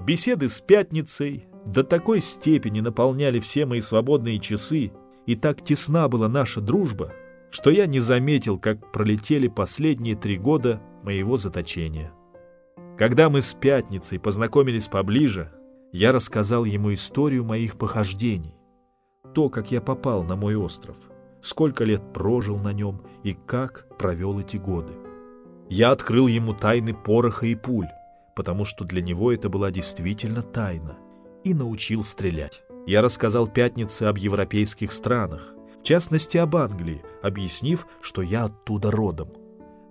Беседы с пятницей до такой степени наполняли все мои свободные часы, и так тесна была наша дружба, что я не заметил, как пролетели последние три года моего заточения. Когда мы с пятницей познакомились поближе, я рассказал ему историю моих похождений, то, как я попал на мой остров, сколько лет прожил на нем и как провел эти годы. Я открыл ему тайны пороха и пуль, потому что для него это была действительно тайна, и научил стрелять. Я рассказал Пятнице об европейских странах, в частности об Англии, объяснив, что я оттуда родом.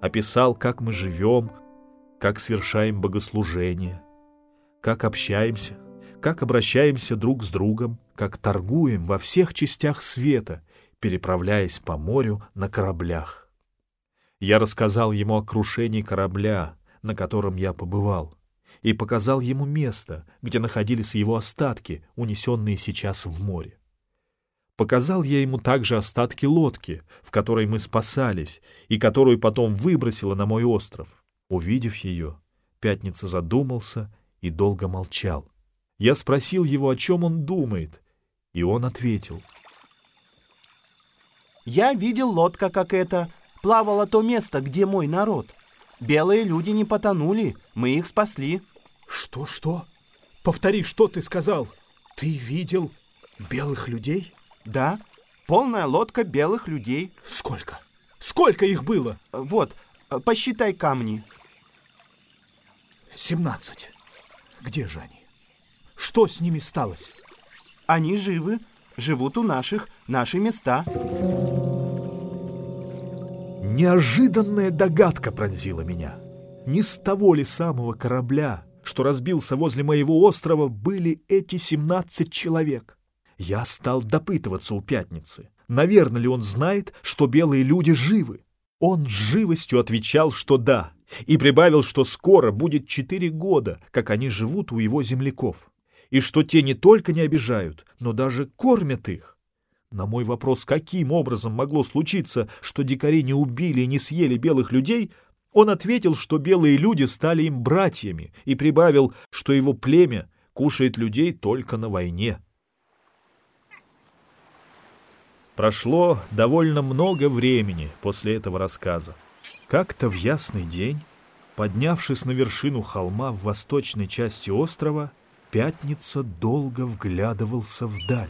Описал, как мы живем, как совершаем богослужение, как общаемся, как обращаемся друг с другом, как торгуем во всех частях света, переправляясь по морю на кораблях. Я рассказал ему о крушении корабля, на котором я побывал, и показал ему место, где находились его остатки, унесенные сейчас в море. Показал я ему также остатки лодки, в которой мы спасались, и которую потом выбросило на мой остров. Увидев ее, Пятница задумался и долго молчал. Я спросил его, о чем он думает, и он ответил. «Я видел лодка, как это, плавало то место, где мой народ. Белые люди не потонули, мы их спасли. Что, что? Повтори, что ты сказал? Ты видел белых людей? Да, полная лодка белых людей. Сколько? Сколько их было? Вот, посчитай камни. Семнадцать. Где же они? Что с ними сталось? Они живы, живут у наших, наши места. Неожиданная догадка пронзила меня. Не с того ли самого корабля, что разбился возле моего острова, были эти 17 человек? Я стал допытываться у пятницы. Наверное ли он знает, что белые люди живы? Он с живостью отвечал, что да, и прибавил, что скоро будет четыре года, как они живут у его земляков, и что те не только не обижают, но даже кормят их. На мой вопрос, каким образом могло случиться, что дикари не убили и не съели белых людей, он ответил, что белые люди стали им братьями, и прибавил, что его племя кушает людей только на войне. Прошло довольно много времени после этого рассказа. Как-то в ясный день, поднявшись на вершину холма в восточной части острова, Пятница долго вглядывался вдаль.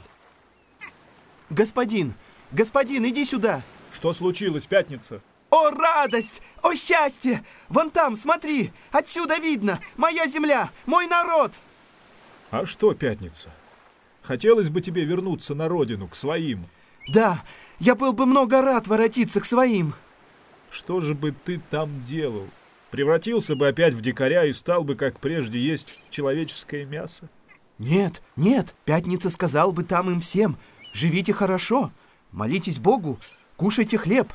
Господин, господин, иди сюда. Что случилось, Пятница? О, радость! О, счастье! Вон там, смотри! Отсюда видно! Моя земля! Мой народ! А что, Пятница? Хотелось бы тебе вернуться на родину, к своим. Да, я был бы много рад воротиться к своим. Что же бы ты там делал? Превратился бы опять в дикаря и стал бы, как прежде, есть человеческое мясо? Нет, нет, Пятница сказал бы там им всем, живите хорошо, молитесь Богу, кушайте хлеб,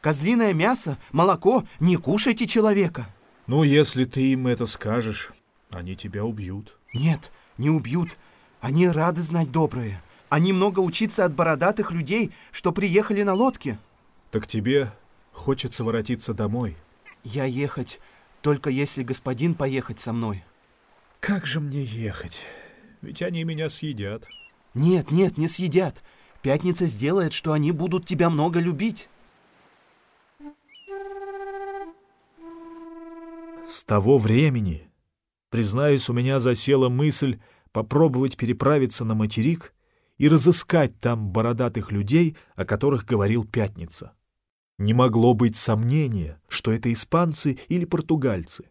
козлиное мясо, молоко, не кушайте человека. Ну, если ты им это скажешь, они тебя убьют. Нет, не убьют. Они рады знать доброе. Они много учиться от бородатых людей, что приехали на лодке. Так тебе хочется воротиться домой. Я ехать, только если господин поехать со мной. Как же мне ехать? Ведь они меня съедят. Нет, нет, не съедят. Пятница сделает, что они будут тебя много любить. С того времени, признаюсь, у меня засела мысль попробовать переправиться на материк и разыскать там бородатых людей, о которых говорил Пятница. Не могло быть сомнения, что это испанцы или португальцы.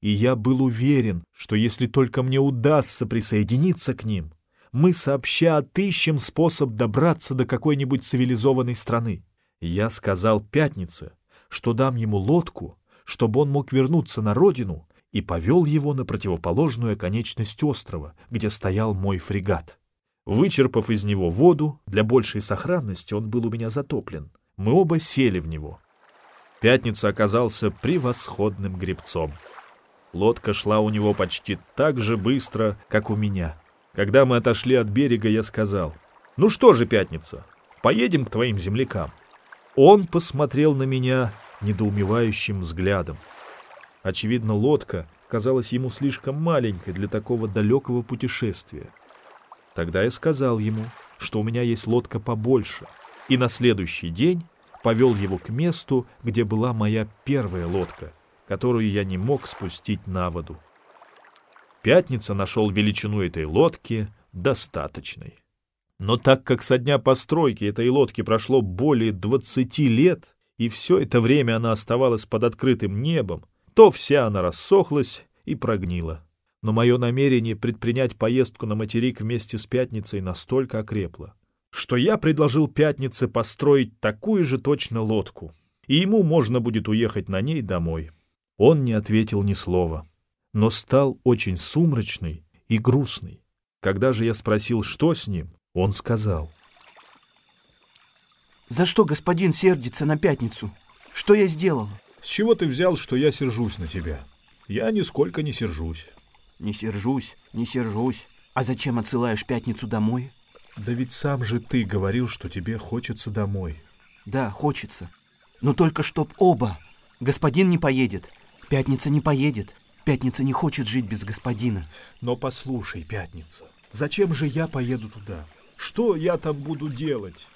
И я был уверен, что если только мне удастся присоединиться к ним, мы сообща отыщем способ добраться до какой-нибудь цивилизованной страны. Я сказал Пятнице, что дам ему лодку, чтобы он мог вернуться на родину, и повел его на противоположную оконечность острова, где стоял мой фрегат. Вычерпав из него воду, для большей сохранности он был у меня затоплен. Мы оба сели в него. Пятница оказался превосходным гребцом. Лодка шла у него почти так же быстро, как у меня. Когда мы отошли от берега, я сказал, «Ну что же, Пятница, поедем к твоим землякам». Он посмотрел на меня недоумевающим взглядом. Очевидно, лодка, казалась ему слишком маленькой для такого далекого путешествия. Тогда я сказал ему, что у меня есть лодка побольше, и на следующий день повел его к месту, где была моя первая лодка, которую я не мог спустить на воду. Пятница нашел величину этой лодки достаточной. Но так как со дня постройки этой лодки прошло более 20 лет, и все это время она оставалась под открытым небом, то вся она рассохлась и прогнила. Но мое намерение предпринять поездку на материк вместе с Пятницей настолько окрепло, что я предложил Пятнице построить такую же точно лодку, и ему можно будет уехать на ней домой. Он не ответил ни слова, но стал очень сумрачный и грустный. Когда же я спросил, что с ним, он сказал. «За что господин сердится на пятницу? Что я сделал?» «С чего ты взял, что я сержусь на тебя? Я нисколько не сержусь». «Не сержусь, не сержусь. А зачем отсылаешь пятницу домой?» «Да ведь сам же ты говорил, что тебе хочется домой». «Да, хочется. Но только чтоб оба. Господин не поедет, пятница не поедет. Пятница не хочет жить без господина». «Но послушай, пятница, зачем же я поеду туда?» Что я там буду делать?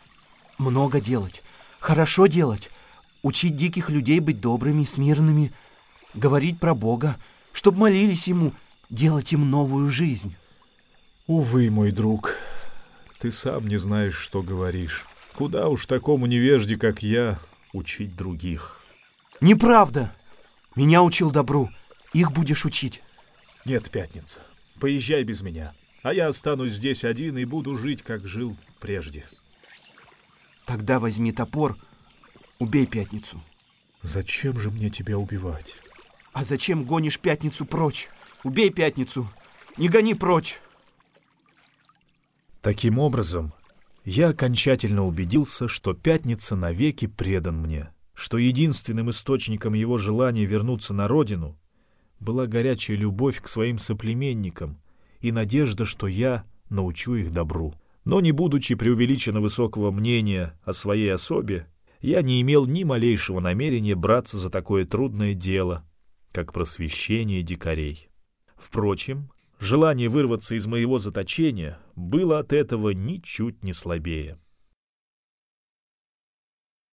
Много делать. Хорошо делать. Учить диких людей быть добрыми, смирными. Говорить про Бога, чтобы молились Ему, делать им новую жизнь. Увы, мой друг, ты сам не знаешь, что говоришь. Куда уж такому невежде, как я, учить других? Неправда. Меня учил добру. Их будешь учить. Нет, Пятница, поезжай без меня а я останусь здесь один и буду жить, как жил прежде. Тогда возьми топор, убей пятницу. Зачем же мне тебя убивать? А зачем гонишь пятницу прочь? Убей пятницу, не гони прочь. Таким образом, я окончательно убедился, что пятница навеки предан мне, что единственным источником его желания вернуться на родину была горячая любовь к своим соплеменникам — и надежда, что я научу их добру. Но не будучи преувеличенно высокого мнения о своей особе, я не имел ни малейшего намерения браться за такое трудное дело, как просвещение дикарей. Впрочем, желание вырваться из моего заточения было от этого ничуть не слабее.